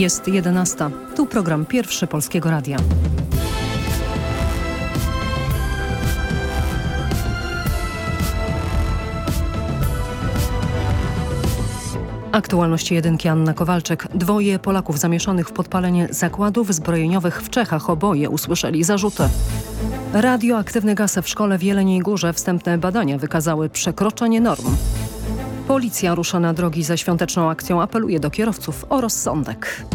Jest 11. Tu program pierwszy Polskiego Radia. Aktualności jedynki Anna Kowalczyk. Dwoje Polaków zamieszonych w podpalenie zakładów zbrojeniowych w Czechach. Oboje usłyszeli zarzuty. Radioaktywny gaz w szkole w Jeleniej Górze. Wstępne badania wykazały przekroczenie norm. Policja rusza na drogi ze świąteczną akcją. Apeluje do kierowców o rozsądek.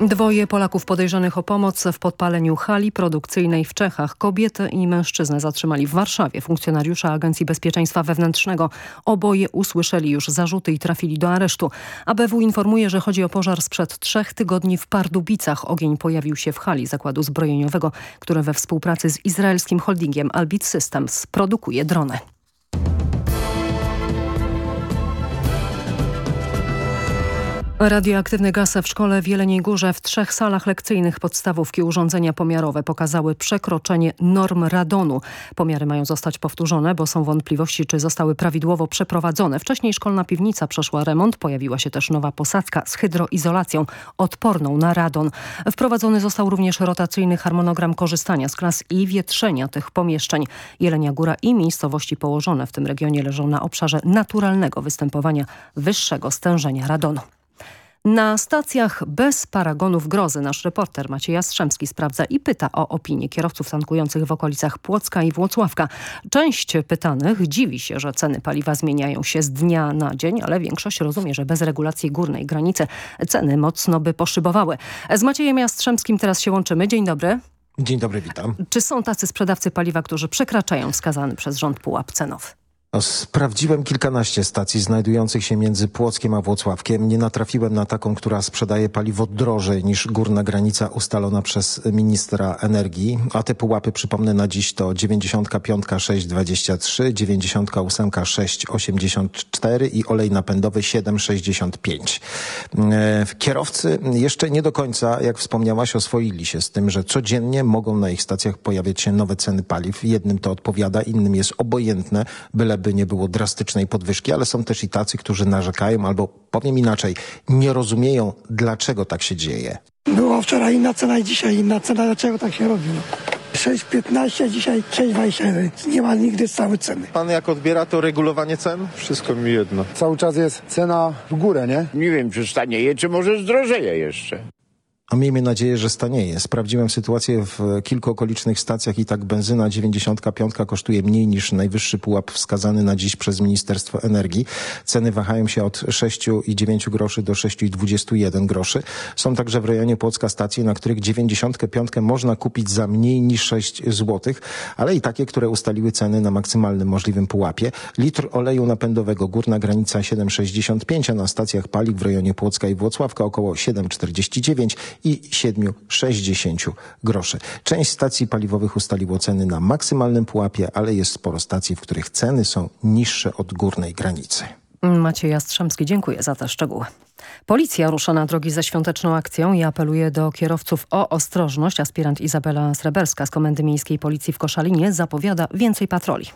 Dwoje Polaków podejrzanych o pomoc w podpaleniu hali produkcyjnej w Czechach. Kobietę i mężczyznę zatrzymali w Warszawie. Funkcjonariusze Agencji Bezpieczeństwa Wewnętrznego oboje usłyszeli już zarzuty i trafili do aresztu. ABW informuje, że chodzi o pożar sprzed trzech tygodni w Pardubicach. Ogień pojawił się w hali zakładu zbrojeniowego, który we współpracy z izraelskim holdingiem Albit Systems produkuje drony. Radioaktywny gaz w szkole w Jeleniej Górze w trzech salach lekcyjnych podstawówki urządzenia pomiarowe pokazały przekroczenie norm radonu. Pomiary mają zostać powtórzone, bo są wątpliwości, czy zostały prawidłowo przeprowadzone. Wcześniej szkolna piwnica przeszła remont, pojawiła się też nowa posadzka z hydroizolacją odporną na radon. Wprowadzony został również rotacyjny harmonogram korzystania z klas i wietrzenia tych pomieszczeń. Jelenia Góra i miejscowości położone w tym regionie leżą na obszarze naturalnego występowania wyższego stężenia radonu. Na stacjach bez paragonów grozy nasz reporter Maciej Jastrzębski sprawdza i pyta o opinię kierowców tankujących w okolicach Płocka i Włocławka. Część pytanych dziwi się, że ceny paliwa zmieniają się z dnia na dzień, ale większość rozumie, że bez regulacji górnej granicy ceny mocno by poszybowały. Z Maciejem Jastrzębskim teraz się łączymy. Dzień dobry. Dzień dobry, witam. Czy są tacy sprzedawcy paliwa, którzy przekraczają wskazany przez rząd pułap cenowy? No, sprawdziłem kilkanaście stacji znajdujących się między Płockiem a Włocławkiem. Nie natrafiłem na taką, która sprzedaje paliwo drożej niż górna granica ustalona przez ministra energii. A te pułapy, przypomnę na dziś, to 95 623, 98 684 i olej napędowy 765. E, kierowcy jeszcze nie do końca, jak wspomniałaś, oswoili się z tym, że codziennie mogą na ich stacjach pojawiać się nowe ceny paliw. Jednym to odpowiada, innym jest obojętne, byle by nie było drastycznej podwyżki, ale są też i tacy, którzy narzekają albo powiem inaczej, nie rozumieją, dlaczego tak się dzieje. Była wczoraj inna cena i dzisiaj inna cena, dlaczego tak się robi? No. 6,15, dzisiaj 6,21. Nie ma nigdy stałej ceny. Pan jak odbiera to regulowanie cen? Wszystko mi jedno. Cały czas jest cena w górę, nie? Nie wiem, czy stanieje, czy może zdrożeje jeszcze. A miejmy nadzieję, że stanieje. Sprawdziłem sytuację w kilku okolicznych stacjach i tak benzyna 95 kosztuje mniej niż najwyższy pułap wskazany na dziś przez Ministerstwo Energii. Ceny wahają się od 6,9 groszy do 6,21 groszy. Są także w rejonie Płocka stacje, na których 95 można kupić za mniej niż 6 złotych, ale i takie, które ustaliły ceny na maksymalnym możliwym pułapie. Litr oleju napędowego górna granica 7,65, a na stacjach paliw w rejonie Płocka i Włocławka około 7,49 i 7,60 groszy. Część stacji paliwowych ustaliło ceny na maksymalnym pułapie, ale jest sporo stacji, w których ceny są niższe od górnej granicy. Maciej Jastrzębski, dziękuję za te szczegóły. Policja rusza na drogi ze świąteczną akcją i apeluje do kierowców o ostrożność. Aspirant Izabela Sreberska z Komendy Miejskiej Policji w Koszalinie zapowiada więcej patroli.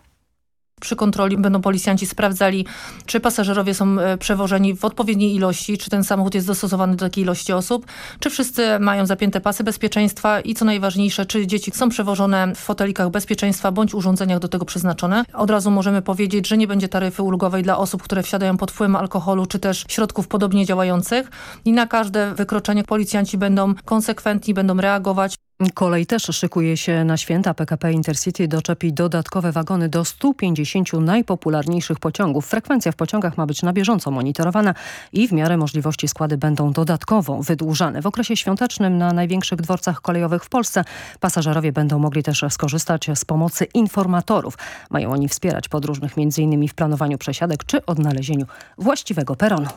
Przy kontroli będą policjanci sprawdzali, czy pasażerowie są e, przewożeni w odpowiedniej ilości, czy ten samochód jest dostosowany do takiej ilości osób, czy wszyscy mają zapięte pasy bezpieczeństwa i co najważniejsze, czy dzieci są przewożone w fotelikach bezpieczeństwa bądź urządzeniach do tego przeznaczone. Od razu możemy powiedzieć, że nie będzie taryfy ulgowej dla osób, które wsiadają pod wpływem alkoholu, czy też środków podobnie działających i na każde wykroczenie policjanci będą konsekwentni, będą reagować. Kolej też szykuje się na święta. PKP Intercity doczepi dodatkowe wagony do 150 najpopularniejszych pociągów. Frekwencja w pociągach ma być na bieżąco monitorowana i w miarę możliwości składy będą dodatkowo wydłużane. W okresie świątecznym na największych dworcach kolejowych w Polsce pasażerowie będą mogli też skorzystać z pomocy informatorów. Mają oni wspierać podróżnych m.in. w planowaniu przesiadek czy odnalezieniu właściwego peronu.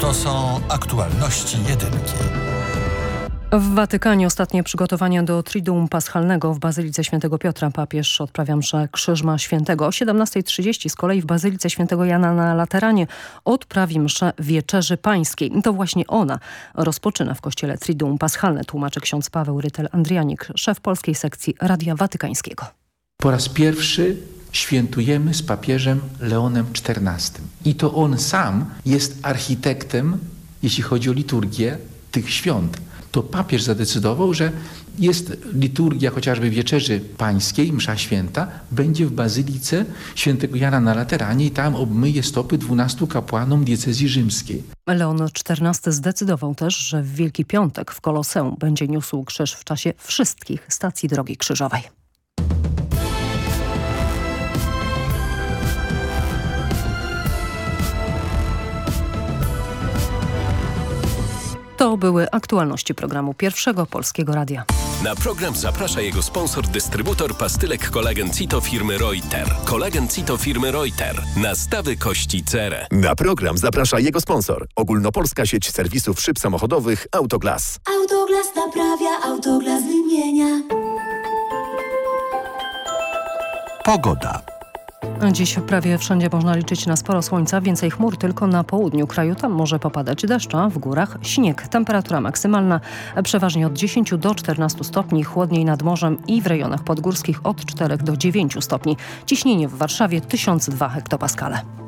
To są aktualności jedynki. W Watykanie ostatnie przygotowania do Triduum Paschalnego w Bazylice Świętego Piotra. Papież odprawia mszę Krzyżma Świętego. O 17.30 z kolei w Bazylice Świętego Jana na Lateranie odprawi mszę Wieczerzy Pańskiej. To właśnie ona rozpoczyna w kościele Triduum Paschalne, tłumaczy ksiądz Paweł Rytel-Andrianik, szef polskiej sekcji Radia Watykańskiego. Po raz pierwszy świętujemy z papieżem Leonem XIV. I to on sam jest architektem, jeśli chodzi o liturgię tych świąt. To papież zadecydował, że jest liturgia chociażby Wieczerzy Pańskiej, msza święta, będzie w Bazylice świętego Jana na Lateranie i tam obmyje stopy dwunastu kapłanom diecezji rzymskiej. Leon XIV zdecydował też, że w Wielki Piątek w Koloseum będzie niósł krzyż w czasie wszystkich stacji Drogi Krzyżowej. Były aktualności programu Pierwszego Polskiego Radia. Na program zaprasza jego sponsor, dystrybutor pastylek kolagen Cito firmy Reuter. Kolagen Cito firmy Reuter. Nastawy kości cerę. Na program zaprasza jego sponsor. Ogólnopolska sieć serwisów szyb samochodowych Autoglas. Autoglas naprawia, Autoglas wymienia. Pogoda. Dziś prawie wszędzie można liczyć na sporo słońca, więcej chmur tylko na południu kraju. Tam może popadać deszcz, a w górach śnieg. Temperatura maksymalna przeważnie od 10 do 14 stopni, chłodniej nad morzem i w rejonach podgórskich od 4 do 9 stopni. Ciśnienie w Warszawie 1002 hektopaskale.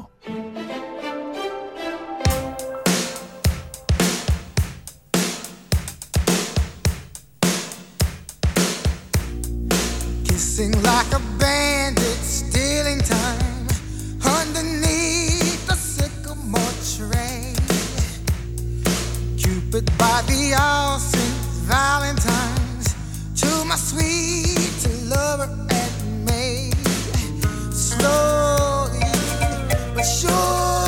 Like a bandit, stealing time underneath the sycamore tree. Cupid by the all saints, Valentine's to my sweet lover and me. Slowly but surely,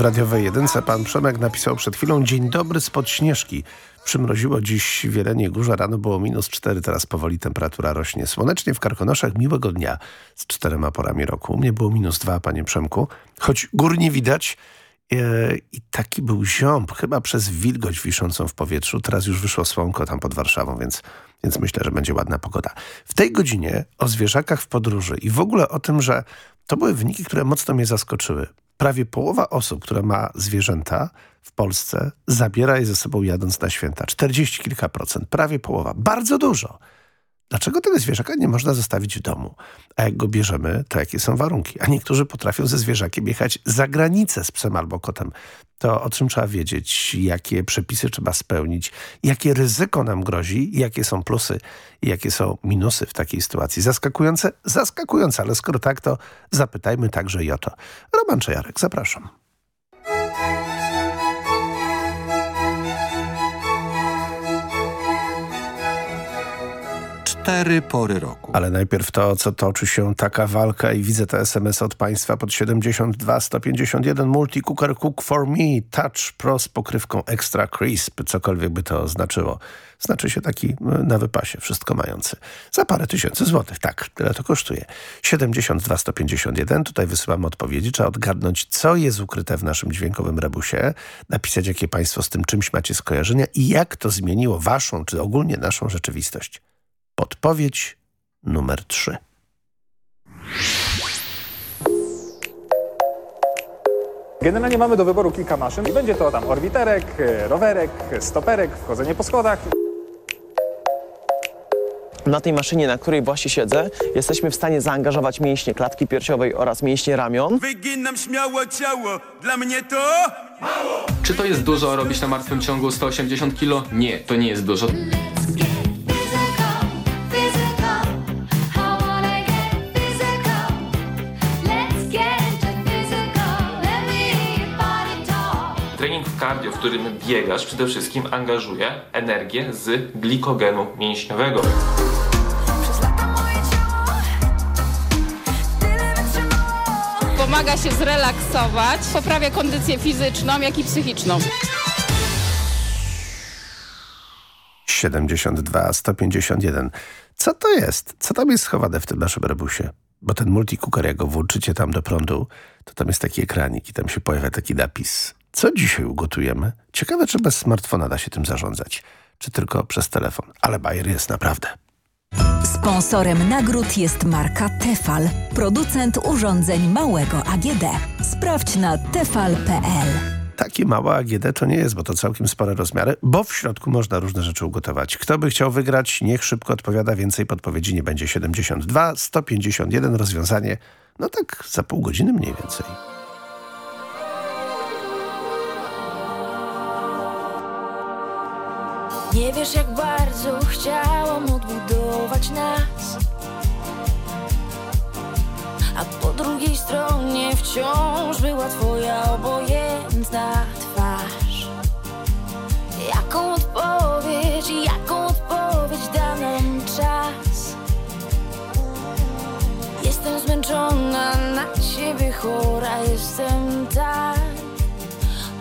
w radiowej jedynce pan Przemek napisał przed chwilą Dzień dobry spod Śnieżki. Przymroziło dziś w Jeleniej Górze, rano było minus cztery, teraz powoli temperatura rośnie. Słonecznie w Karkonoszach miłego dnia z czterema porami roku. U mnie było minus dwa, panie Przemku, choć gór nie widać. E, I taki był ziąb, chyba przez wilgoć wiszącą w powietrzu. Teraz już wyszło słonko tam pod Warszawą, więc, więc myślę, że będzie ładna pogoda. W tej godzinie o zwierzakach w podróży i w ogóle o tym, że to były wyniki, które mocno mnie zaskoczyły. Prawie połowa osób, która ma zwierzęta w Polsce, zabiera je ze sobą jadąc na święta. 40 kilka procent, prawie połowa. Bardzo dużo. Dlaczego tego zwierzaka nie można zostawić w domu? A jak go bierzemy, to jakie są warunki? A niektórzy potrafią ze zwierzakiem jechać za granicę z psem albo kotem. To o czym trzeba wiedzieć, jakie przepisy trzeba spełnić, jakie ryzyko nam grozi, jakie są plusy i jakie są minusy w takiej sytuacji. Zaskakujące? Zaskakujące, ale skoro tak, to zapytajmy także i o to. Roman Czajarek, zapraszam. Cztery pory roku. Ale najpierw to, co toczy się taka walka i widzę te SMS od Państwa pod 72 151 Multi Cooker Cook for Me Touch Pro z pokrywką Extra Crisp, cokolwiek by to znaczyło. Znaczy się taki na wypasie, wszystko mający. Za parę tysięcy złotych, tak, tyle to kosztuje. 72 151, tutaj wysyłamy odpowiedzi, trzeba odgadnąć, co jest ukryte w naszym dźwiękowym rebusie, napisać, jakie Państwo z tym czymś macie skojarzenia i jak to zmieniło Waszą, czy ogólnie naszą rzeczywistość. Podpowiedź numer 3. Generalnie mamy do wyboru kilka maszyn i będzie to tam orbiterek, rowerek, stoperek, wchodzenie po schodach. Na tej maszynie, na której właśnie siedzę, jesteśmy w stanie zaangażować mięśnie klatki piersiowej oraz mięśnie ramion. Wyginam śmiało ciało, dla mnie to mało. Czy to jest dużo robić na martwym ciągu 180 kg? Nie, to nie jest dużo. Cardio, w którym biegasz, przede wszystkim angażuje energię z glikogenu mięśniowego. Pomaga się zrelaksować, poprawia kondycję fizyczną, jak i psychiczną. 72 151. Co to jest? Co tam jest schowane w tym naszym rebusie? Bo ten multicooker, jak go włączycie tam do prądu, to tam jest taki ekranik i tam się pojawia taki napis. Co dzisiaj ugotujemy? Ciekawe, czy bez smartfona da się tym zarządzać. Czy tylko przez telefon. Ale bajer jest naprawdę. Sponsorem nagród jest marka Tefal, producent urządzeń małego AGD. Sprawdź na tefal.pl. Takie małe AGD to nie jest, bo to całkiem spore rozmiary, bo w środku można różne rzeczy ugotować. Kto by chciał wygrać, niech szybko odpowiada. Więcej podpowiedzi nie będzie. 72 151 rozwiązanie, no tak za pół godziny mniej więcej. Nie wiesz jak bardzo chciałam odbudować nas. A po drugiej stronie wciąż była twoja obojętna twarz. Jaką odpowiedź, jaką odpowiedź da nam czas? Jestem zmęczona, na ciebie chora jestem tak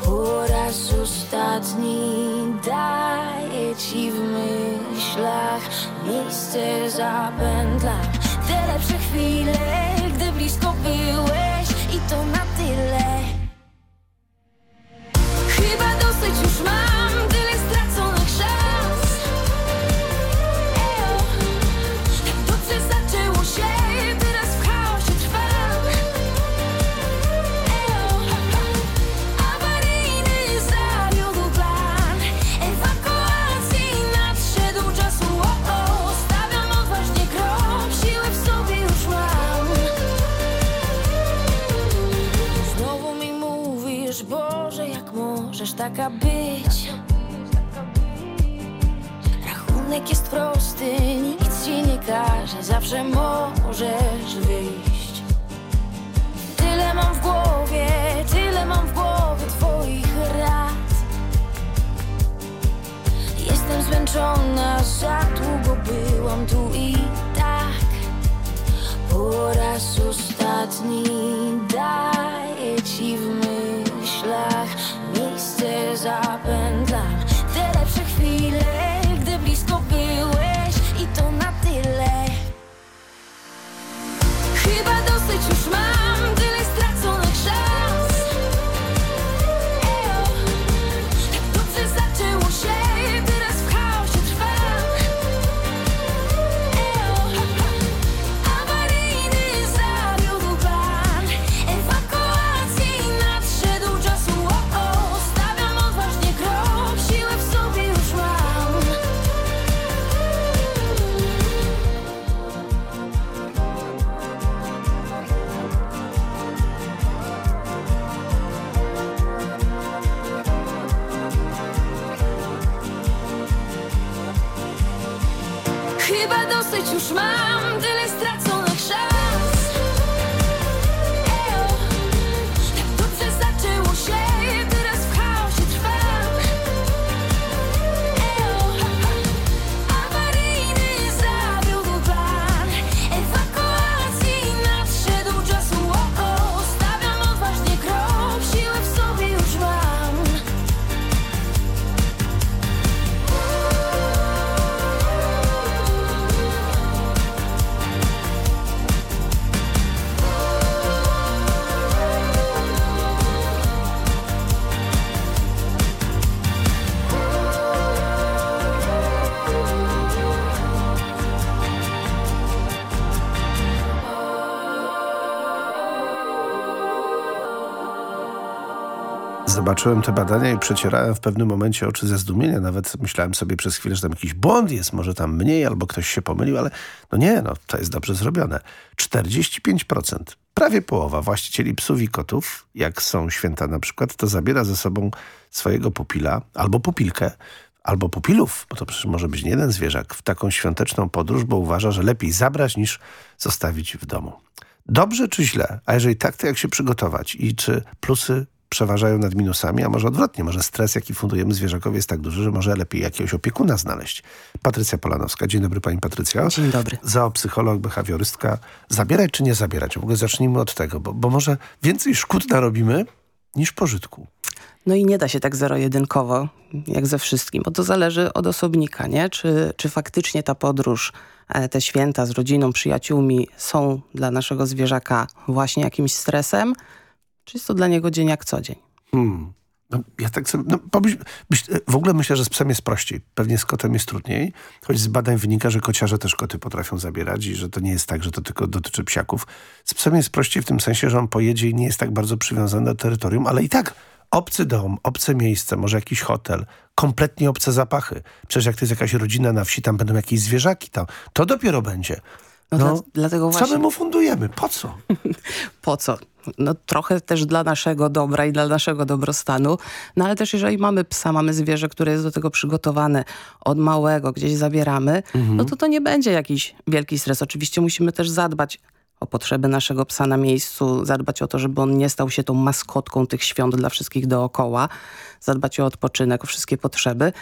po raz ostatni daję ci w myślach miejsce zapętlam Te lepsze chwile, gdy blisko byłeś i to na tyle. Chyba dosyć już mam taka być. Rachunek jest prosty Nikt ci nie każe Zawsze możesz wyjść Zobaczyłem te badania i przecierałem w pewnym momencie oczy ze zdumienia. Nawet myślałem sobie przez chwilę, że tam jakiś błąd jest, może tam mniej, albo ktoś się pomylił, ale no nie, no to jest dobrze zrobione. 45%, prawie połowa właścicieli psów i kotów, jak są święta na przykład, to zabiera ze sobą swojego pupila albo pupilkę, albo pupilów, bo to przecież może być nie jeden zwierzak, w taką świąteczną podróż, bo uważa, że lepiej zabrać niż zostawić w domu. Dobrze czy źle? A jeżeli tak, to jak się przygotować? I czy plusy przeważają nad minusami, a może odwrotnie, może stres, jaki fundujemy zwierzakowi jest tak duży, że może lepiej jakiegoś opiekuna znaleźć. Patrycja Polanowska. Dzień dobry pani Patrycja. Dzień dobry. Zoopsycholog, behawiorystka. Zabierać czy nie zabierać? W ogóle zacznijmy od tego, bo, bo może więcej szkód narobimy niż pożytku. No i nie da się tak zero-jedynkowo, jak ze wszystkim, bo to zależy od osobnika, nie? Czy, czy faktycznie ta podróż, e, te święta z rodziną, przyjaciółmi są dla naszego zwierzaka właśnie jakimś stresem, czy jest to dla niego dzień jak co dzień? Hmm. No, ja tak sobie, no, pomyśl, myśl, w ogóle myślę, że z psem jest prościej. Pewnie z kotem jest trudniej, choć z badań wynika, że kociarze też koty potrafią zabierać i że to nie jest tak, że to tylko dotyczy psiaków. Z psem jest prościej w tym sensie, że on pojedzie i nie jest tak bardzo przywiązany do terytorium, ale i tak obcy dom, obce miejsce, może jakiś hotel, kompletnie obce zapachy. Przecież jak to jest jakaś rodzina na wsi, tam będą jakieś zwierzaki, tam, to dopiero będzie. No, No, dla, dlatego właśnie... Co my mu fundujemy? Po co? po co? No trochę też dla naszego dobra i dla naszego dobrostanu, no ale też jeżeli mamy psa, mamy zwierzę, które jest do tego przygotowane od małego, gdzieś zabieramy, Mhm. no to to nie będzie jakiś wielki stres. Oczywiście musimy też zadbać o potrzeby naszego psa na miejscu, zadbać o to, żeby on nie stał się tą maskotką tych świąt dla wszystkich dookoła, zadbać o odpoczynek, o wszystkie potrzeby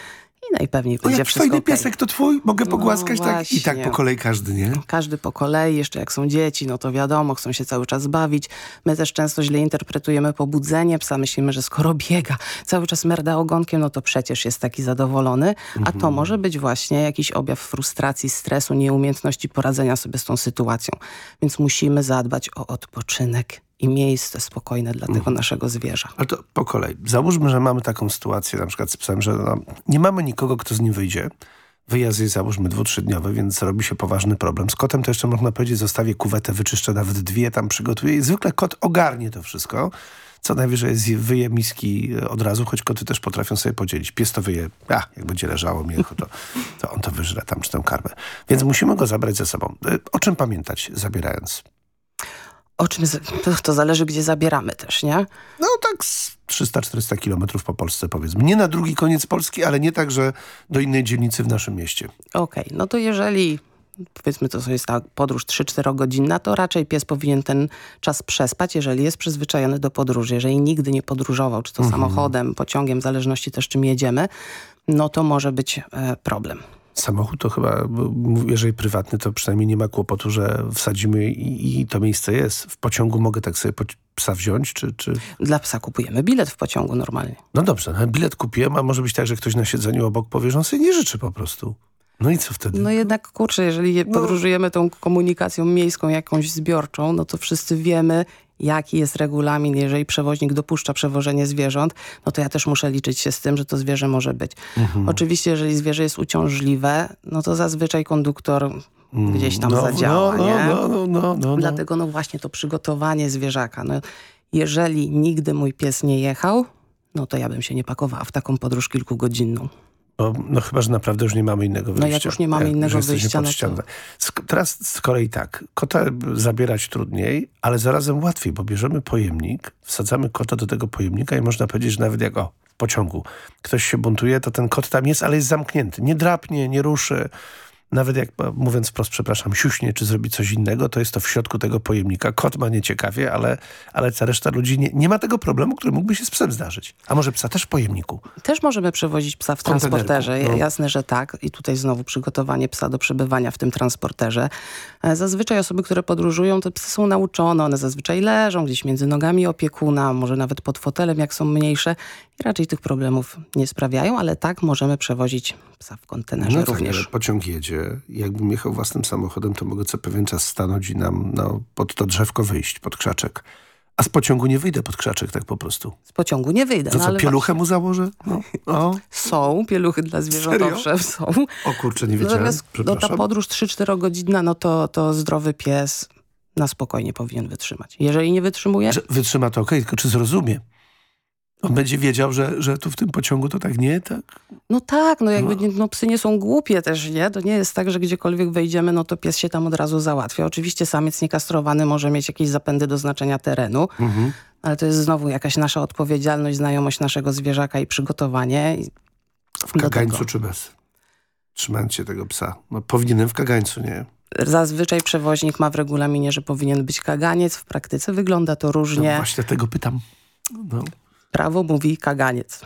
i najpewniej będzie jak wszystko fajny okej. piesek to twój? Mogę No pogłaskać tak? I tak po kolei każdy, nie? Każdy po kolei, jeszcze jak są dzieci, no to wiadomo, chcą się cały czas bawić. My też często źle interpretujemy pobudzenie psa. Myślimy, że skoro biega, cały czas merda ogonkiem, no to przecież jest taki zadowolony. A Mhm. to może być właśnie jakiś objaw frustracji, stresu, nieumiejętności poradzenia sobie z tą sytuacją. Więc musimy zadbać o odpoczynek i miejsce spokojne dla Mhm. tego naszego zwierza. Ale to po kolei. Załóżmy, że mamy taką sytuację na przykład z psem, że no, nie mamy nikogo, kto z nim wyjdzie. Wyjazd jest załóżmy dwu, trzydniowy, więc robi się poważny problem. Z kotem to jeszcze można powiedzieć, zostawię kuwetę, wyczyszczę nawet dwie, tam przygotuję i zwykle kot ogarnie to wszystko. Co najwyżej zje- wyje miski e, od razu, choć koty też potrafią sobie podzielić. Pies to wyje, a jak będzie leżało mięcho, to, to on to wyżre tam czy tę karmę. Więc musimy go zabrać ze sobą. E, O czym pamiętać zabierając? O czym to, zależy, gdzie zabieramy też, nie? No tak z 300-400 kilometrów po Polsce powiedzmy. Nie na drugi koniec Polski, ale nie tak, że do innej dzielnicy w naszym mieście. Okej, no to jeżeli powiedzmy to jest ta podróż 3-4 godzinna, to raczej pies powinien ten czas przespać, jeżeli jest przyzwyczajony do podróży. Jeżeli nigdy nie podróżował, czy to Mhm. samochodem, pociągiem, w zależności też czym jedziemy, no to może być e, problem. Samochód to chyba, jeżeli prywatny, to przynajmniej nie ma kłopotu, że wsadzimy i, i to miejsce jest. W pociągu mogę tak sobie psa wziąć, czy, czy... Dla psa kupujemy bilet w pociągu normalnie. No dobrze, no, bilet kupiłem, a może być tak, że ktoś na siedzeniu obok powie, że on sobie nie życzy po prostu. No i co wtedy? No jednak, kurczę, jeżeli je- podróżujemy tą komunikacją miejską, jakąś zbiorczą, no to wszyscy wiemy, jaki jest regulamin. Jeżeli przewoźnik dopuszcza przewożenie zwierząt, no to ja też muszę liczyć się z tym, że to zwierzę może być. Mhm. Oczywiście, jeżeli zwierzę jest uciążliwe, no to zazwyczaj konduktor gdzieś tam no, zadziała, no, nie? no, no, no, no, no. Dlatego no właśnie to przygotowanie zwierzaka. No, jeżeli nigdy mój pies nie jechał, no to ja bym się nie pakowała w taką podróż kilkugodzinną. Bo, no chyba, że naprawdę już nie mamy innego No wyjścia. jak już nie mamy że innego wyjścia, no to-. Sk- Teraz z kolei tak, kota zabierać trudniej, ale zarazem łatwiej, bo bierzemy pojemnik, wsadzamy kota do tego pojemnika i można powiedzieć, że nawet jak o, w pociągu ktoś się buntuje, to ten kot tam jest, ale jest zamknięty. Nie drapnie, nie ruszy. Nawet jak, mówiąc wprost, przepraszam, siuśnie, czy zrobi coś innego, to jest to w środku tego pojemnika. Kot ma nieciekawie, ale, ale ta reszta ludzi nie, nie ma tego problemu, który mógłby się z psem zdarzyć. A może psa też w pojemniku? Też możemy przewozić psa w transporterze. no. Jasne, że tak. I tutaj znowu przygotowanie psa do przebywania w tym transporterze. E, Zazwyczaj osoby, które podróżują, te psy są nauczone. One zazwyczaj leżą gdzieś między nogami opiekuna, może nawet pod fotelem, jak są mniejsze. I raczej tych problemów nie sprawiają, ale tak możemy przewozić psa w kontenerze No tak, również. ale pociąg jedzie. Jakbym jechał własnym samochodem, to mogę co pewien czas stanąć i nam no, pod to drzewko wyjść, pod krzaczek. A z pociągu nie wyjdę pod krzaczek tak po prostu. Z pociągu nie wyjdę. To no, co, ale pieluchę mu założę? No. O. Są pieluchy dla zwierząt, owszem, są. o kurczę, nie wiedziałem. Natomiast no, ta podróż 3-4 godzina, no to, to zdrowy pies na spokojnie powinien wytrzymać. Jeżeli nie wytrzymuje, Że wytrzyma to okej, tylko czy zrozumie? On będzie wiedział, że, że tu w tym pociągu to tak nie, tak? no tak, no jakby nie, no, psy nie są głupie też, nie? To nie jest tak, że gdziekolwiek wejdziemy, no to pies się tam od razu załatwia. Oczywiście samiec niekastrowany może mieć jakieś zapędy do znaczenia terenu, Mhm. ale to jest znowu jakaś nasza odpowiedzialność, znajomość naszego zwierzaka i przygotowanie. W kagańcu czy bez? Trzymając się tego psa. No powinienem w kagańcu, nie? Zazwyczaj przewoźnik ma w regulaminie, że powinien być kaganiec. W praktyce wygląda to No różnie. właśnie tego pytam. No. Prawo mówi kaganiec.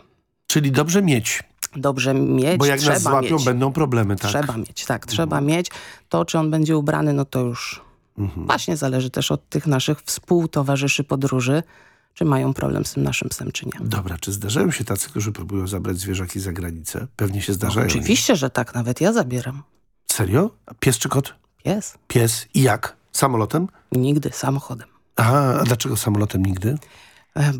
Czyli dobrze mieć. Dobrze mieć, Bo jak trzeba nas złapią, mieć. będą problemy, tak? Trzeba mieć, tak, trzeba mieć. To, czy on będzie ubrany, no to już Mhm. właśnie zależy też od tych naszych współtowarzyszy podróży, czy mają problem z tym naszym psem, czy nie. Dobra, czy zdarzają się tacy, którzy próbują zabrać zwierzaki za granicę? Pewnie się zdarzają. Oczywiście, że tak, nawet ja zabieram. Serio? A pies czy kot? Pies. Pies. I jak? Samolotem? Nigdy, samochodem. Aha, a dlaczego samolotem nigdy?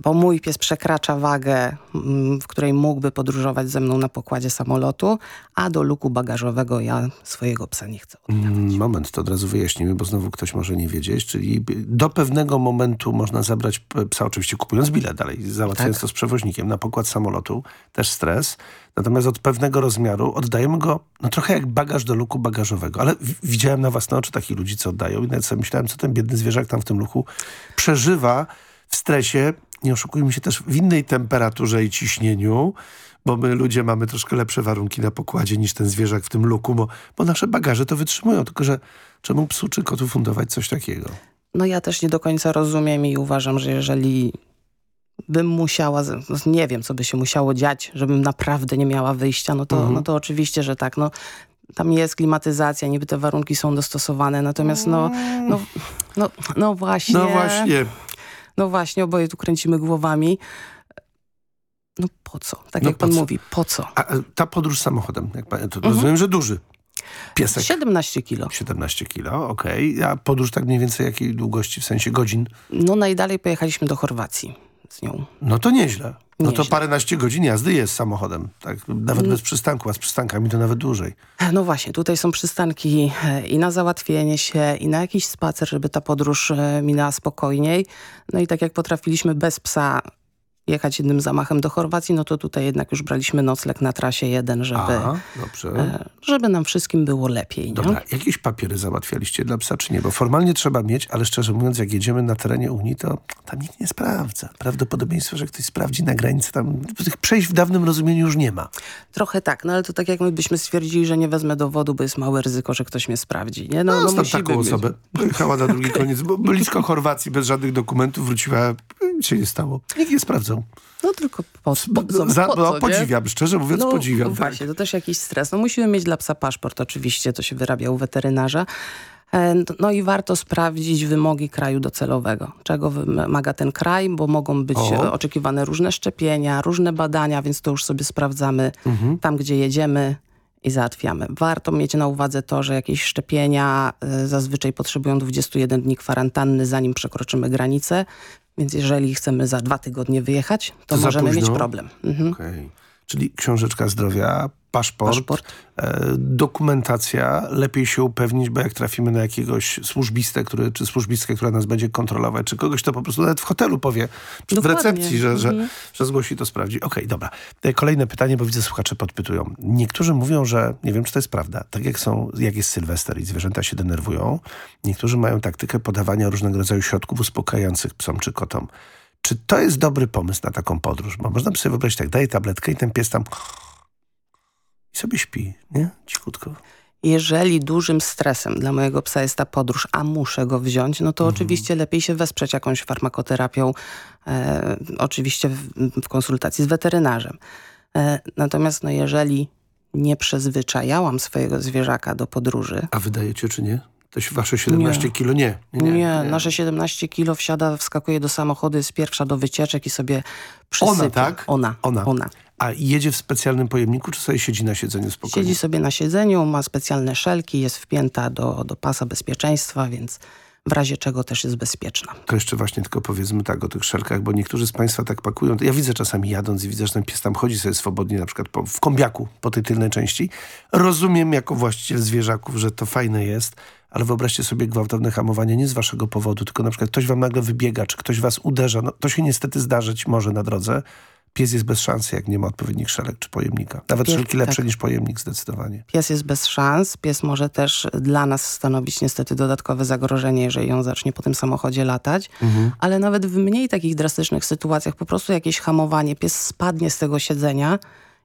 Bo mój pies przekracza wagę, mm, w której mógłby podróżować ze mną na pokładzie samolotu, a do luku bagażowego ja swojego psa nie chcę. Mm, Moment, to od razu wyjaśnimy, bo znowu ktoś może nie wiedzieć. Czyli do pewnego momentu można zabrać psa, oczywiście kupując bilet dalej, załatwiając Tak. to z przewoźnikiem na pokład samolotu, też stres. Natomiast od pewnego rozmiaru oddajemy go no trochę jak bagaż do luku bagażowego. Ale widziałem na własne oczy takich ludzi, co oddają i nawet sobie myślałem, co ten biedny zwierzak tam w tym luku przeżywa w stresie, nie oszukujmy się też w innej temperaturze i ciśnieniu, bo my ludzie mamy troszkę lepsze warunki na pokładzie niż ten zwierzak w tym luku, bo, bo nasze bagaże to wytrzymują, tylko że czemu psu czy kotu fundować coś takiego? No ja też nie do końca rozumiem i uważam, że jeżeli bym musiała, no nie wiem, co by się musiało dziać, żebym naprawdę nie miała wyjścia, no to, Mhm. no to oczywiście, że tak. No, tam jest klimatyzacja, niby te warunki są dostosowane, natomiast no, no, no, no właśnie. No właśnie. No właśnie, oboje tu kręcimy głowami. No po co? Tak No jak pan co? mówi, po co? A e, ta podróż samochodem, jak pan, to Mhm. rozumiem, że duży. Piesek. 17 kilo. 17 kilo, okej. A podróż tak mniej więcej jakiej długości, w sensie godzin? No najdalej pojechaliśmy do Chorwacji nią. No to nieźle. No to Nieźle. paręnaście godzin jazdy jest samochodem. Tak, nawet bez przystanku, a z przystankami to nawet dłużej. No właśnie, tutaj są przystanki e, i na załatwienie się, i na jakiś spacer, żeby ta podróż e, minęła spokojniej. No i tak jak potrafiliśmy bez psa jechać jednym zamachem do Chorwacji, no to tutaj jednak już braliśmy nocleg na trasie jeden, żeby, Aha, e, żeby nam wszystkim było lepiej. nie? Dobra, jakieś papiery załatwialiście dla psa, czy nie? Bo formalnie trzeba mieć, ale szczerze mówiąc, jak jedziemy na terenie Unii, to tam nikt nie sprawdza. Prawdopodobieństwo, że ktoś sprawdzi na granicy, tam tych przejść w dawnym rozumieniu już nie ma. Trochę tak, no ale to tak jak my byśmy stwierdzili, że nie wezmę dowodu, bo jest małe ryzyko, że ktoś mnie sprawdzi. Nie? No, no, no musimy taką mieć. osobę. Pojechała na drugi koniec, bo blisko Chorwacji, bez żadnych dokumentów, wróciła, się nie stało. Nikt nie No tylko po, po, po, Za, po no, co, nie? podziwiam, szczerze mówiąc No, podziwiam. No tak. właśnie, to też jakiś stres. No musimy mieć dla psa paszport oczywiście, to się wyrabia u weterynarza. E, No i warto sprawdzić wymogi kraju docelowego. Czego wymaga ten kraj, bo mogą być O. e, oczekiwane różne szczepienia, różne badania, więc to już sobie sprawdzamy Mhm. tam, gdzie jedziemy i załatwiamy. Warto mieć na uwadze to, że jakieś szczepienia e, zazwyczaj potrzebują 21 dni kwarantanny, zanim przekroczymy granicę. Więc jeżeli chcemy za dwa tygodnie wyjechać, to, To możemy mieć problem. Mhm. Okej. Czyli książeczka zdrowia, paszport, Paszport. E, dokumentacja. Lepiej się upewnić, bo jak trafimy na jakiegoś służbistę, który, czy służbistkę, która nas będzie kontrolować, czy kogoś, to po prostu nawet w hotelu powie, w recepcji, że, że, Mhm. że zgłosi to sprawdzi. Okej, dobra. E, Kolejne pytanie, bo widzę słuchacze podpytują. Niektórzy mówią, że, nie wiem czy to jest prawda, tak jak są, jak jest Sylwester i zwierzęta się denerwują, niektórzy mają taktykę podawania różnego rodzaju środków uspokajających psom czy kotom. Czy to jest dobry pomysł na taką podróż? Bo można sobie wyobrazić tak, daje tabletkę i ten pies tam i sobie śpi, nie? Cichutko. Jeżeli dużym stresem dla mojego psa jest ta podróż, a muszę go wziąć, no to oczywiście lepiej się wesprzeć jakąś farmakoterapią, e, oczywiście w, w konsultacji z weterynarzem. E, natomiast no jeżeli nie przyzwyczajałam swojego zwierzaka do podróży. A wydajecie czy nie? To wasze 17 Nie. kilo nie. Nie, nie, nasze 17 kilo wsiada, wskakuje do samochodu, jest pierwsza do wycieczek i sobie przysypia. Ona, tak? Ona, Ona. ona. A jedzie w specjalnym pojemniku, czy sobie siedzi na siedzeniu spokojnie? Siedzi sobie na siedzeniu, ma specjalne szelki, jest wpięta do, do pasa bezpieczeństwa, więc w razie czego też jest bezpieczna. To jeszcze właśnie tylko powiedzmy tak o tych szelkach, bo niektórzy z Państwa tak pakują. Ja widzę czasami jadąc i widzę, że ten pies tam chodzi sobie swobodnie, na przykład po, w kombiaku po tej tylnej części. Rozumiem jako właściciel zwierzaków, że to fajne jest, ale wyobraźcie sobie gwałtowne hamowanie nie z waszego powodu, tylko na przykład ktoś wam nagle wybiega, czy ktoś was uderza. No, to się niestety zdarzyć może na drodze. Pies jest bez szansy, jak nie ma odpowiednich szelek czy pojemnika. Nawet Pies- szelki lepsze tak. niż pojemnik zdecydowanie. Pies jest bez szans. Pies może też dla nas stanowić niestety dodatkowe zagrożenie, jeżeli on zacznie po tym samochodzie latać. Mhm. Ale nawet w mniej takich drastycznych sytuacjach, po prostu jakieś hamowanie, pies spadnie z tego siedzenia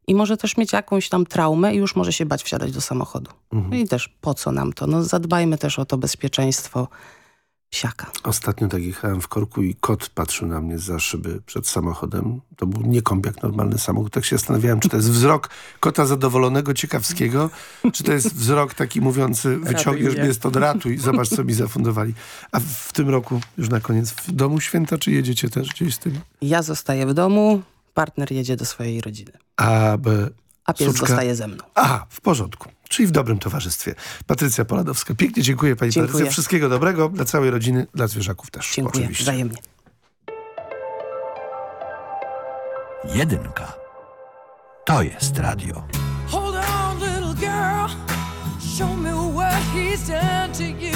i może też mieć jakąś tam traumę i już może się bać wsiadać do samochodu. Mhm. No i też po co nam to? No zadbajmy też o to bezpieczeństwo psiaka. Ostatnio tak jechałem w korku i kot patrzył na mnie za szyby przed samochodem. To był nie kombiak, normalny samochód. Tak się zastanawiałem, czy to jest wzrok kota zadowolonego, ciekawskiego, czy to jest wzrok taki mówiący, wyciągniesz mnie. stąd, ratuj, zobacz co mi zafundowali. A w tym roku, już na koniec, w domu święta, czy jedziecie też gdzieś z tym? Ja zostaję w domu, partner jedzie do swojej rodziny. A, B, A pies Suczka? zostaje ze mną. Aha, w porządku. Czyli w dobrym towarzystwie. Patrycja Poladowska. Pięknie dziękuję Pani Dziękuję. Patrycja. Wszystkiego dobrego dla całej rodziny, dla zwierzaków też. Dziękuję, oczywiście. wzajemnie. Jedynka. To jest radio. Hold on, little girl. Show me what he's done to you.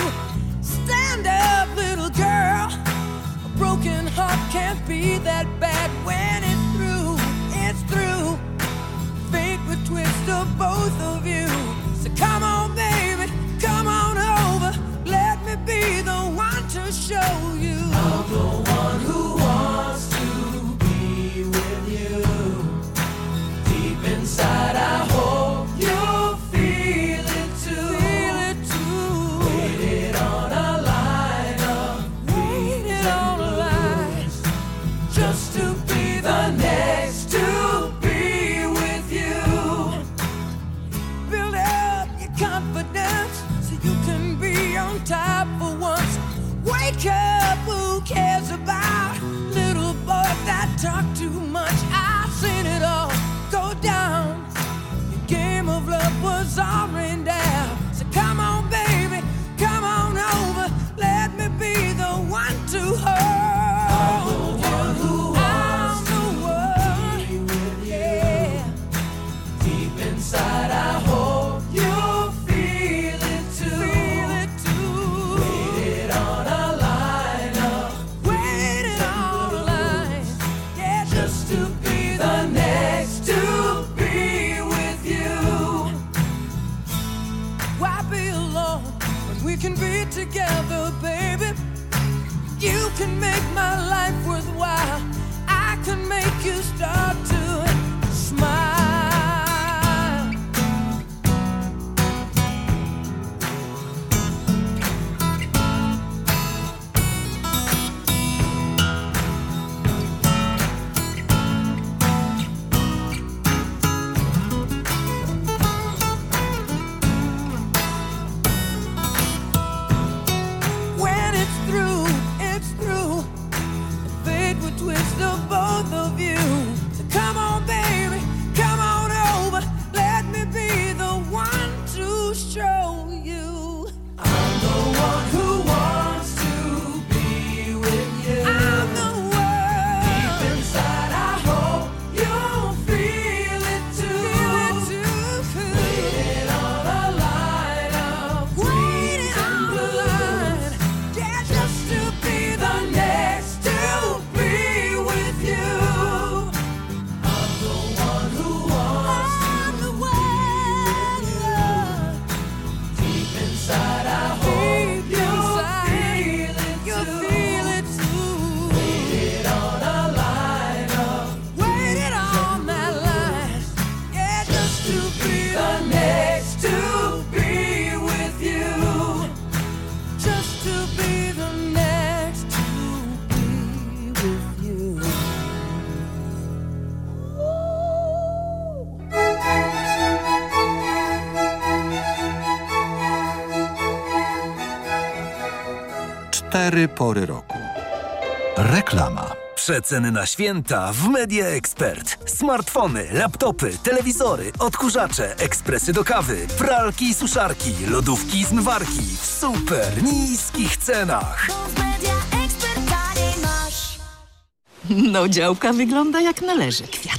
Stand up, little girl. A broken heart can't be that bad when it's both of Cztery pory roku. Reklama. Przeceny na święta w Media Expert. Smartfony, laptopy, telewizory, odkurzacze, ekspresy do kawy, pralki i suszarki, lodówki i zmywarki w super niskich cenach. No działka wygląda jak należy.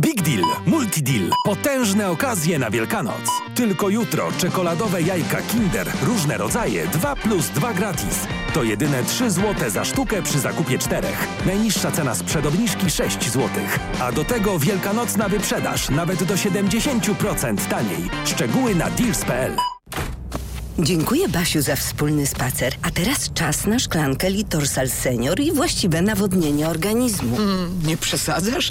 Big Deal, Multideal. Potężne okazje na Wielkanoc. Tylko jutro czekoladowe jajka Kinder, różne rodzaje, 2 plus 2 gratis. To jedyne 3 zł za sztukę przy zakupie czterech. Najniższa cena sprzed obniżki 6 zł. A do tego wielkanocna wyprzedaż nawet do 70% taniej. Szczegóły na deals.pl. Dziękuję Basiu za wspólny spacer. A teraz czas na szklankę Litorsal Senior i właściwe nawodnienie organizmu. nie przesadzasz?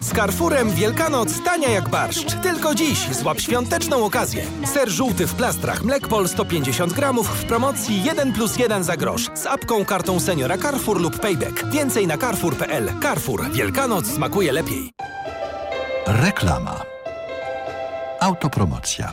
Z Carrefourem Wielkanoc tania jak barszcz. Tylko dziś złap świąteczną okazję. Ser żółty w plastrach Mlekpol 150 gramów w promocji 1 plus 1 za grosz. Z apką, kartą seniora Carrefour lub Payback. Więcej na carrefour.pl. Carrefour. Wielkanoc smakuje lepiej. Reklama. Autopromocja.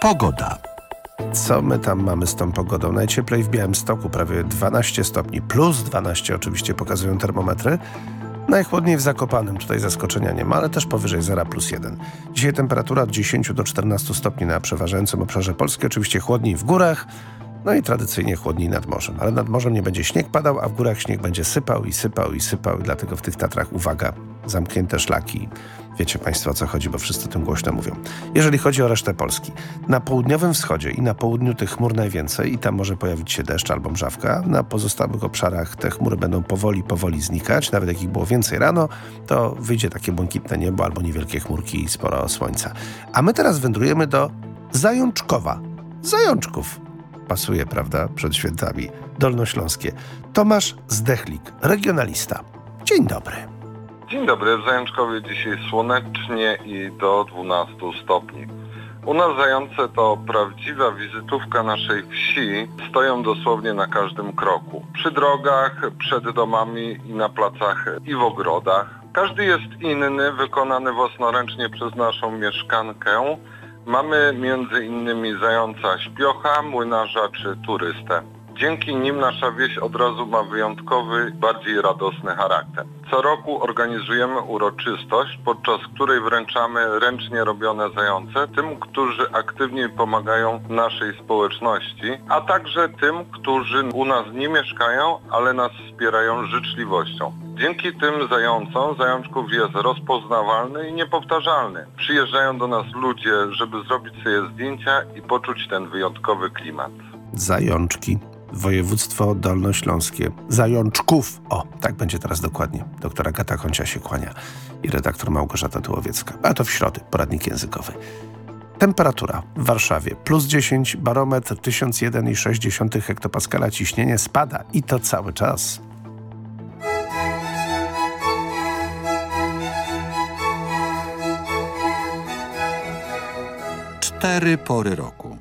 Pogoda. Co my tam mamy z tą pogodą? Najcieplej w Białymstoku, prawie 12 stopni, plus 12 oczywiście pokazują termometry. Najchłodniej w Zakopanem, tutaj zaskoczenia nie ma, ale też powyżej 0 plus 1. Dzisiaj temperatura od 10 do 14 stopni na przeważającym obszarze Polski, oczywiście chłodniej w górach, no i tradycyjnie chłodniej nad morzem. Ale nad morzem nie będzie śnieg padał, a w górach śnieg będzie sypał i sypał i sypał i dlatego w tych Tatrach, uwaga, zamknięte szlaki. Wiecie Państwo o co chodzi, bo wszyscy tym głośno mówią. Jeżeli chodzi o resztę Polski, na południowym wschodzie i na południu tych chmur najwięcej i tam może pojawić się deszcz albo mrzawka. Na pozostałych obszarach te chmury będą powoli, powoli znikać. Nawet jak ich było więcej rano, to wyjdzie takie błękitne niebo albo niewielkie chmurki i sporo słońca. A my teraz wędrujemy do Zajączkowa. Zajączków. Pasuje, prawda, przed świętami. Dolnośląskie. Tomasz Zdechlik, regionalista. Dzień dobry. Dzień dobry, w Zajączkowie dzisiaj słonecznie i do 12 stopni. U nas zające to prawdziwa wizytówka naszej wsi. Stoją dosłownie na każdym kroku. Przy drogach, przed domami i na placach i w ogrodach. Każdy jest inny, wykonany własnoręcznie przez naszą mieszkankę. Mamy między innymi zająca śpiocha, młynarza czy turystę. Dzięki nim nasza wieś od razu ma wyjątkowy, bardziej radosny charakter. Co roku organizujemy uroczystość, podczas której wręczamy ręcznie robione zające tym, którzy aktywnie pomagają naszej społeczności, a także tym, którzy u nas nie mieszkają, ale nas wspierają życzliwością. Dzięki tym zającom zajączków jest rozpoznawalny i niepowtarzalny. Przyjeżdżają do nas ludzie, żeby zrobić sobie zdjęcia i poczuć ten wyjątkowy klimat. Zajączki. Województwo Dolnośląskie. Zajączków. O, tak będzie teraz dokładnie. Doktora Gata Koncia się kłania i redaktor Małgorzata Tułowiecka. A to w środę, poradnik językowy. Temperatura w Warszawie plus 10, barometr 1001,6 hektopaskala, ciśnienie spada i to cały czas. Cztery pory roku.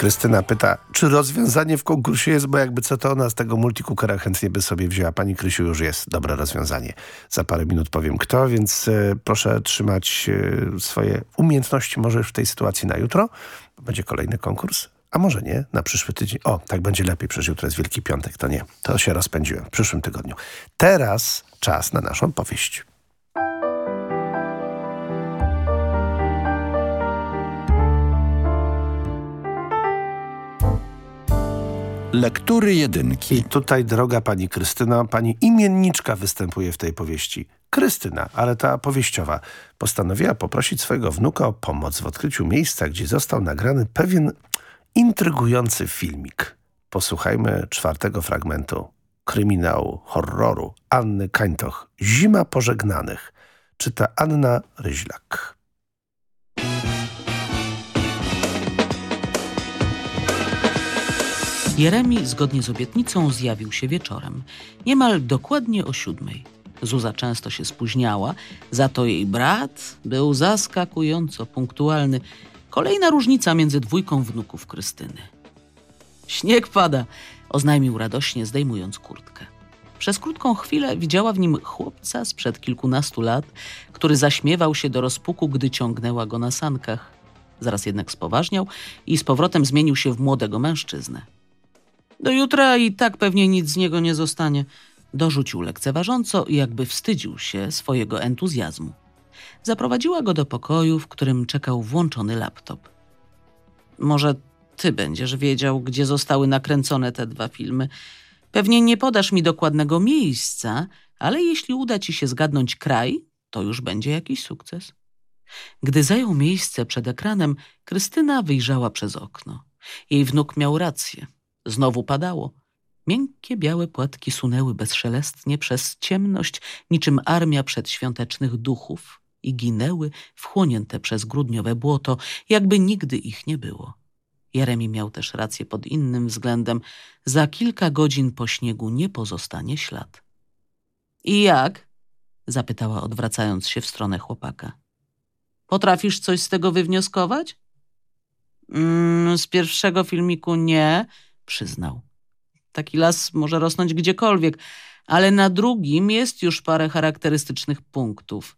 Krystyna pyta, czy rozwiązanie w konkursie jest, bo jakby co to ona z tego multikookera chętnie by sobie wzięła. Pani Krysiu, już jest dobre rozwiązanie. Za parę minut powiem kto, więc e, proszę trzymać e, swoje umiejętności może już w tej sytuacji na jutro. Będzie kolejny konkurs. A może nie, na przyszły tydzień. O, tak będzie lepiej, przecież jutro jest Wielki Piątek. To nie, to się rozpędziłem w przyszłym tygodniu. Teraz czas na naszą powieść. Lektury jedynki. I tutaj, droga pani Krystyna, pani imienniczka występuje w tej powieści. Krystyna, ale ta powieściowa, postanowiła poprosić swojego wnuka o pomoc w odkryciu miejsca, gdzie został nagrany pewien intrygujący filmik. Posłuchajmy czwartego fragmentu kryminału, horroru Anny Kańtoch. Zima pożegnanych. Czyta Anna Ryźlak. Jeremi, zgodnie z obietnicą, zjawił się wieczorem. Niemal dokładnie o siódmej. Zuza często się spóźniała, za to jej brat był zaskakująco punktualny. Kolejna różnica między dwójką wnuków Krystyny. Śnieg pada, oznajmił radośnie, zdejmując kurtkę. Przez krótką chwilę widziała w nim chłopca sprzed kilkunastu lat, który zaśmiewał się do rozpuku, gdy ciągnęła go na sankach. Zaraz jednak spoważniał i z powrotem zmienił się w młodego mężczyznę. Do jutra i tak pewnie nic z niego nie zostanie. Dorzucił lekceważąco i jakby wstydził się swojego entuzjazmu. Zaprowadziła go do pokoju, w którym czekał włączony laptop. Może ty będziesz wiedział, gdzie zostały nakręcone te dwa filmy. Pewnie nie podasz mi dokładnego miejsca, ale jeśli uda ci się zgadnąć kraj, to już będzie jakiś sukces. Gdy zajął miejsce przed ekranem, Krystyna wyjrzała przez okno. Jej wnuk miał rację. Znowu padało. Miękkie białe płatki sunęły bezszelestnie przez ciemność, niczym armia przedświątecznych duchów i ginęły, wchłonięte przez grudniowe błoto, jakby nigdy ich nie było. Jeremi miał też rację pod innym względem. Za kilka godzin po śniegu nie pozostanie ślad. I jak? zapytała, odwracając się w stronę chłopaka. Potrafisz coś z tego wywnioskować? Mm, z pierwszego filmiku nie, przyznał. Taki las może rosnąć gdziekolwiek, ale na drugim jest już parę charakterystycznych punktów.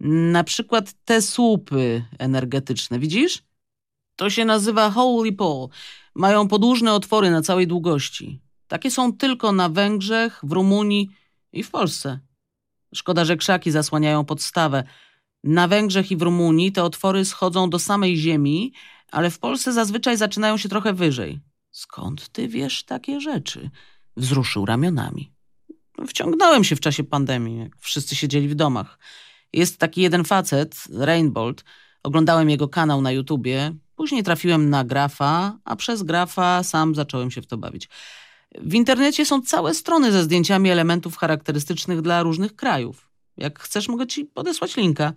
Na przykład te słupy energetyczne, widzisz? To się nazywa Holy Pole. Mają podłużne otwory na całej długości. Takie są tylko na Węgrzech, w Rumunii i w Polsce. Szkoda, że krzaki zasłaniają podstawę. Na Węgrzech i w Rumunii te otwory schodzą do samej ziemi, ale w Polsce zazwyczaj zaczynają się trochę wyżej. Skąd ty wiesz takie rzeczy? Wzruszył ramionami. Wciągnąłem się w czasie pandemii, jak wszyscy siedzieli w domach. Jest taki jeden facet, Rainbolt. Oglądałem jego kanał na YouTubie. Później trafiłem na grafa, a przez grafa sam zacząłem się w to bawić. W internecie są całe strony ze zdjęciami elementów charakterystycznych dla różnych krajów. Jak chcesz, mogę ci podesłać linka.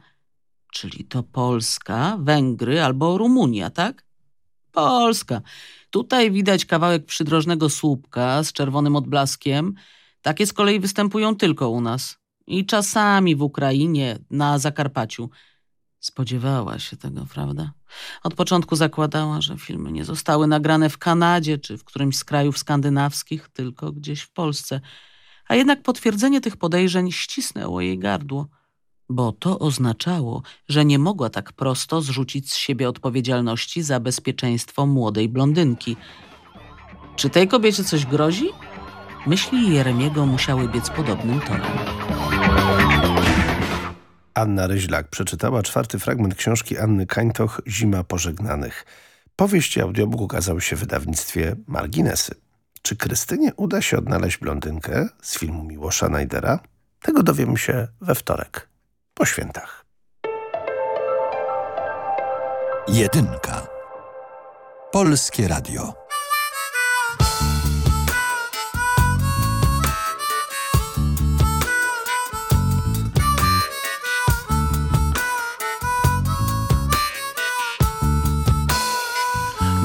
Czyli to Polska, Węgry albo Rumunia, tak? Polska. Tutaj widać kawałek przydrożnego słupka z czerwonym odblaskiem. Takie z kolei występują tylko u nas. I czasami w Ukrainie, na Zakarpaciu. Spodziewała się tego, prawda? Od początku zakładała, że filmy nie zostały nagrane w Kanadzie czy w którymś z krajów skandynawskich, tylko gdzieś w Polsce. A jednak potwierdzenie tych podejrzeń ścisnęło jej gardło, bo to oznaczało, że nie mogła tak prosto zrzucić z siebie odpowiedzialności za bezpieczeństwo młodej blondynki. Czy tej kobiecie coś grozi? Myśli Jeremiego musiały biec podobnym torem. Anna Ryźlak przeczytała czwarty fragment książki Anny Kańtoch Zima Pożegnanych. Powieść i audiobook ukazał się w wydawnictwie Marginesy. Czy Krystynie uda się odnaleźć blondynkę z filmu Miłosza Najdera? Tego dowiemy się we wtorek, po świętach. Jedynka. Polskie Radio.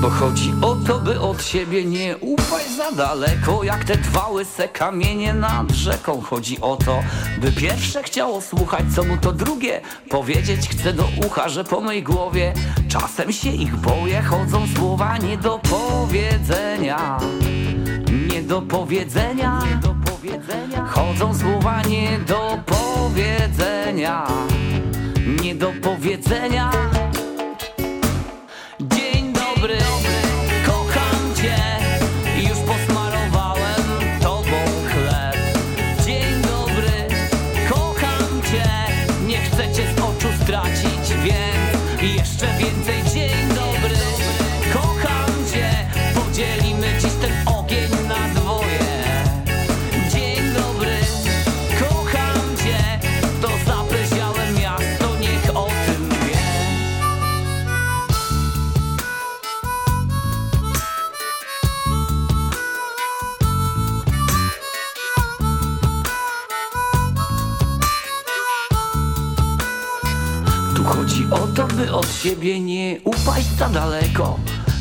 Bo chodzi o to, by od siebie nie upaść za daleko Jak te dwa łyse kamienie nad rzeką. Chodzi o to, by pierwsze chciało słuchać Co mu to drugie powiedzieć. Chce do ucha Że po mej głowie czasem się ich boję. Chodzą słowa nie do powiedzenia Nie do powiedzenia. Chodzą słowa nie do powiedzenia Nie do powiedzenia siebie nie upaść za daleko.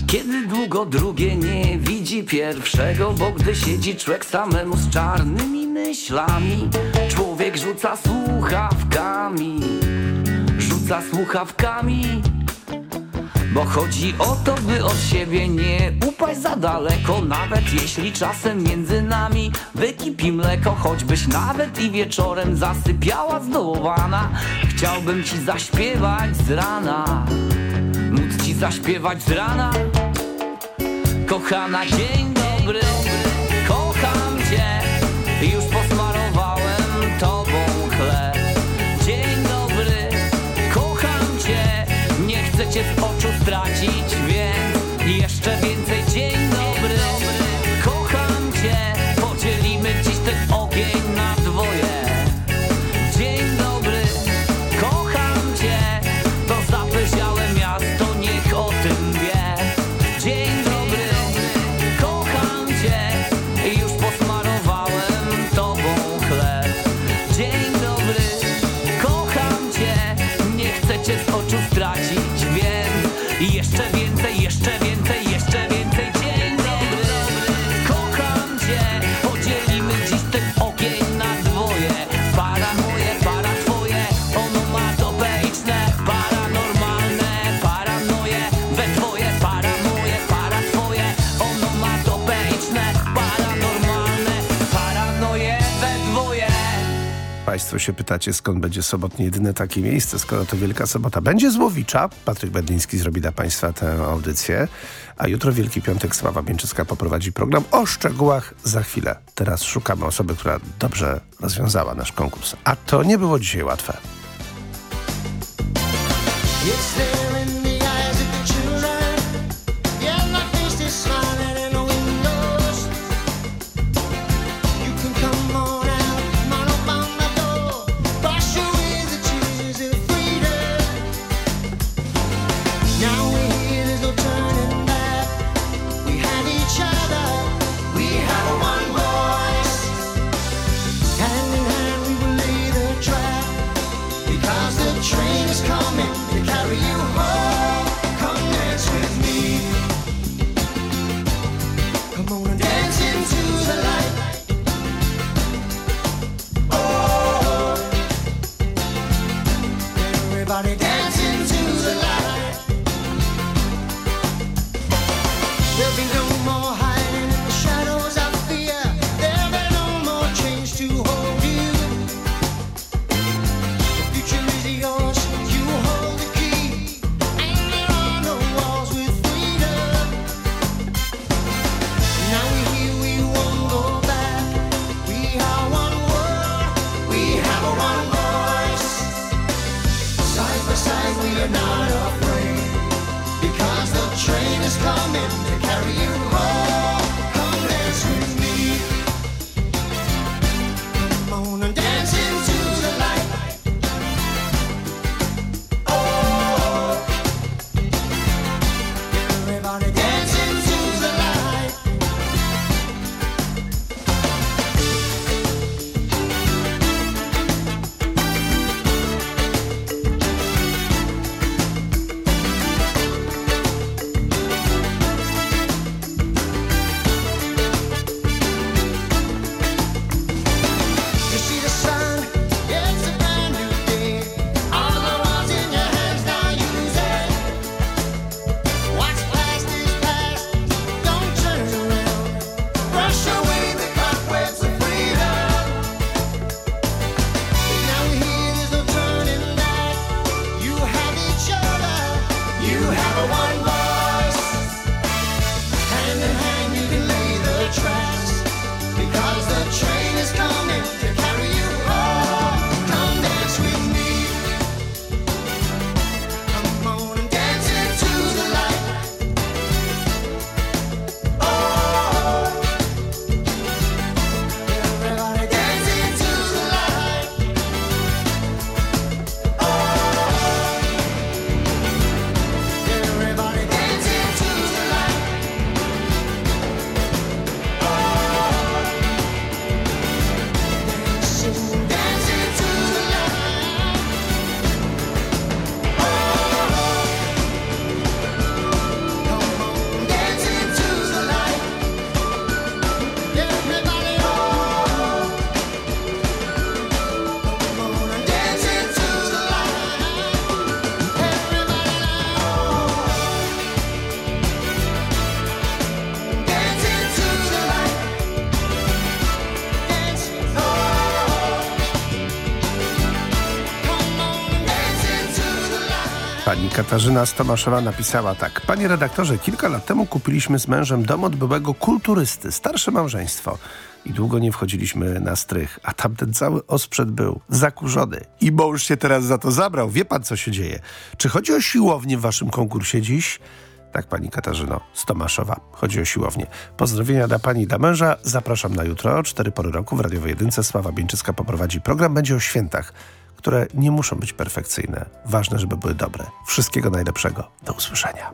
Kiedy długo drugie nie widzi pierwszego Bo gdy siedzi człowiek samemu z czarnymi myślami Człowiek rzuca słuchawkami Rzuca słuchawkami bo chodzi o to, by od siebie nie upaść za daleko Nawet jeśli czasem między nami wykipi mleko Choćbyś nawet i wieczorem zasypiała zdołowana. Chciałbym ci zaśpiewać z rana Móc ci zaśpiewać z rana. Kochana, dzień dobry Kocham cię Już posmarowałem tobą chleb. Dzień dobry Kocham cię Nie chcę cię z oczu Prati. się pytacie, skąd będzie sobotnie jedyne takie miejsce, skoro to Wielka Sobota. Będzie Złowicza, Patryk Bedliński zrobi dla Państwa tę audycję, a jutro Wielki Piątek Sława Mięczyska poprowadzi program o szczegółach za chwilę. Teraz szukamy osoby, która dobrze rozwiązała nasz konkurs, a to nie było dzisiaj łatwe. In Katarzyna Stomaszowa napisała tak. Panie redaktorze, kilka lat temu kupiliśmy z mężem dom od byłego kulturysty, starsze małżeństwo. I długo nie wchodziliśmy na strych, a tamten cały osprzęt był zakurzony. I mąż się teraz za to zabrał. Wie pan, co się dzieje. Czy chodzi o siłownię w waszym konkursie dziś? Tak, pani Katarzyno Stomaszowa. Chodzi o siłownię. Pozdrowienia dla pani i dla męża. Zapraszam na jutro, cztery pory roku w Radiowej Jedynce. Sława Bieńczycka poprowadzi program. Będzie o świętach, które nie muszą być perfekcyjne. Ważne, żeby były dobre. Wszystkiego najlepszego. Do usłyszenia.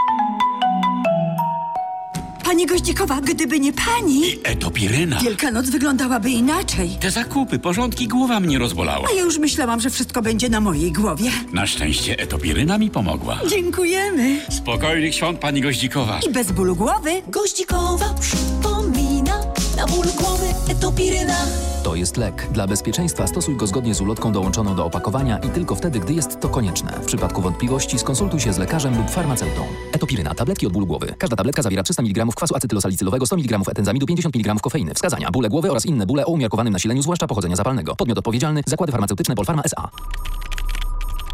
Pani Goździkowa, gdyby nie pani, Etopiryna. Wielkanoc wyglądałaby inaczej. Te zakupy, porządki, głowa mnie rozbolała. A ja już myślałam, że wszystko będzie na mojej głowie. Na szczęście etopiryna mi pomogła. Dziękujemy. Spokojnych świąt, pani Goździkowa. I bez bólu głowy. Goździkowa przypomina, Na ból głowy etopiryna. To jest lek. Dla bezpieczeństwa stosuj go zgodnie z ulotką dołączoną do opakowania i tylko wtedy, gdy jest to konieczne. W przypadku wątpliwości skonsultuj się z lekarzem lub farmaceutą. Etopiryna. Tabletki od bólu głowy. Każda tabletka zawiera 300 mg kwasu acetylosalicylowego, 100 mg etenzamidu, 50 mg kofeiny. Wskazania. Bóle głowy oraz inne bóle o umiarkowanym nasileniu, zwłaszcza pochodzenia zapalnego. Podmiot odpowiedzialny. Zakłady farmaceutyczne Polpharma S.A.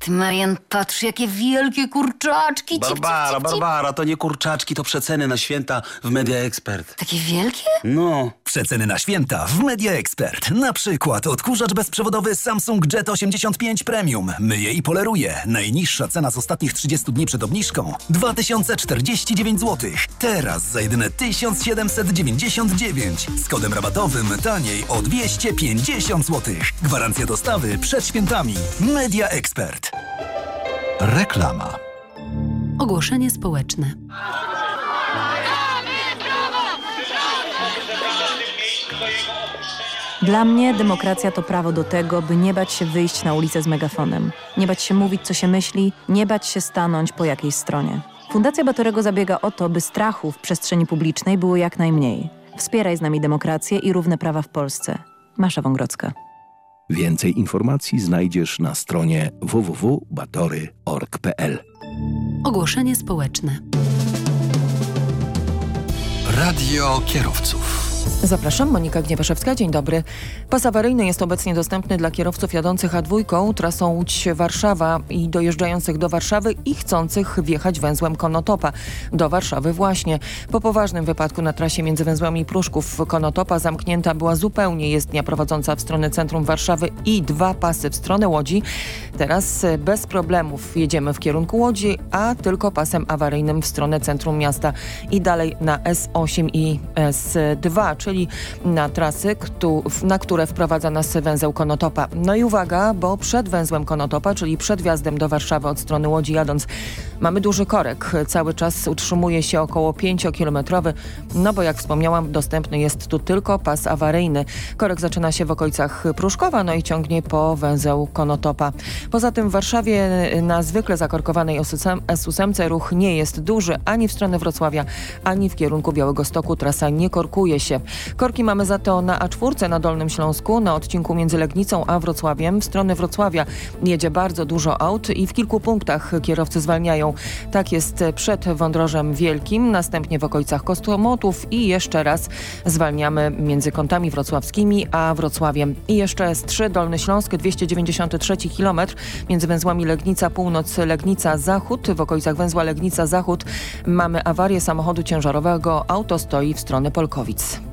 Ty, Marian, patrz, jakie wielkie kurczaczki. Cip, cip, Barbara, cip, cip. Barbara, to nie kurczaczki, to przeceny na święta w Media Expert. Takie wielkie? No. Przeceny na święta w Media Expert. Na przykład odkurzacz bezprzewodowy Samsung Jet 85 Premium. Myje i poleruje. Najniższa cena z ostatnich 30 dni przed obniżką 2049 zł. Teraz za jedyne 1799. Z kodem rabatowym taniej o 250 zł. Gwarancja dostawy przed świętami. Media Expert. Reklama. Ogłoszenie społeczne. Dla mnie demokracja to prawo do tego, by nie bać się wyjść na ulicę z megafonem, nie bać się mówić, co się myśli, nie bać się stanąć po jakiejś stronie. Fundacja Batorego zabiega o to, by strachu w przestrzeni publicznej było jak najmniej. Wspieraj z nami demokrację i równe prawa w Polsce. Masza Wągrodzka. Więcej informacji znajdziesz na stronie www.batory.org.pl. Ogłoszenie społeczne. Radio kierowców. Zapraszam, Monika Gniewaszewska, dzień dobry. Pas awaryjny jest obecnie dostępny dla kierowców jadących A2 trasą Łódź-Warszawa i dojeżdżających do Warszawy i chcących wjechać węzłem Konotopa. Do Warszawy właśnie. Po poważnym wypadku na trasie między węzłami Pruszków Konotopa zamknięta była zupełnie jezdnia prowadząca w stronę centrum Warszawy i dwa pasy w stronę Łodzi. Teraz bez problemów jedziemy w kierunku Łodzi, a tylko pasem awaryjnym w stronę centrum miasta i dalej na S8 i S2, czyli na trasy, na które wprowadza nas węzeł Konotopa. No i uwaga, bo przed węzłem Konotopa, czyli przed wjazdem do Warszawy od strony Łodzi jadąc, mamy duży korek. Cały czas utrzymuje się około 5-kilometrowy, no bo jak wspomniałam, dostępny jest tu tylko pas awaryjny. Korek zaczyna się w okolicach Pruszkowa, no i ciągnie po węzeł Konotopa. Poza tym w Warszawie na zwykle zakorkowanej S8 ruch nie jest duży ani w stronę Wrocławia, ani w kierunku Białegostoku. Trasa nie korkuje się. Korki mamy za to na A4 na Dolnym Śląsku, na odcinku między Legnicą a Wrocławiem. W stronę Wrocławia jedzie bardzo dużo aut i w kilku punktach kierowcy zwalniają. Tak jest przed Wądrożem Wielkim, następnie w okolicach Kostomotów i jeszcze raz zwalniamy między kątami wrocławskimi a Wrocławiem. I jeszcze S3 Dolny Śląsk, 293 km między węzłami Legnica Północ, Legnica Zachód. W okolicach węzła Legnica Zachód mamy awarię samochodu ciężarowego. Auto stoi w stronę Polkowic.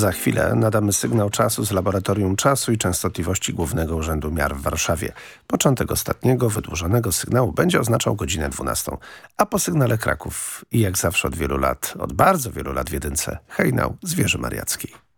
Za chwilę nadamy sygnał czasu z Laboratorium Czasu i Częstotliwości Głównego Urzędu Miar w Warszawie. Początek ostatniego, wydłużonego sygnału będzie oznaczał godzinę 12. A po sygnale Kraków i jak zawsze od wielu lat, od bardzo wielu lat w jedynce, hejnał z Wieży Mariackiej.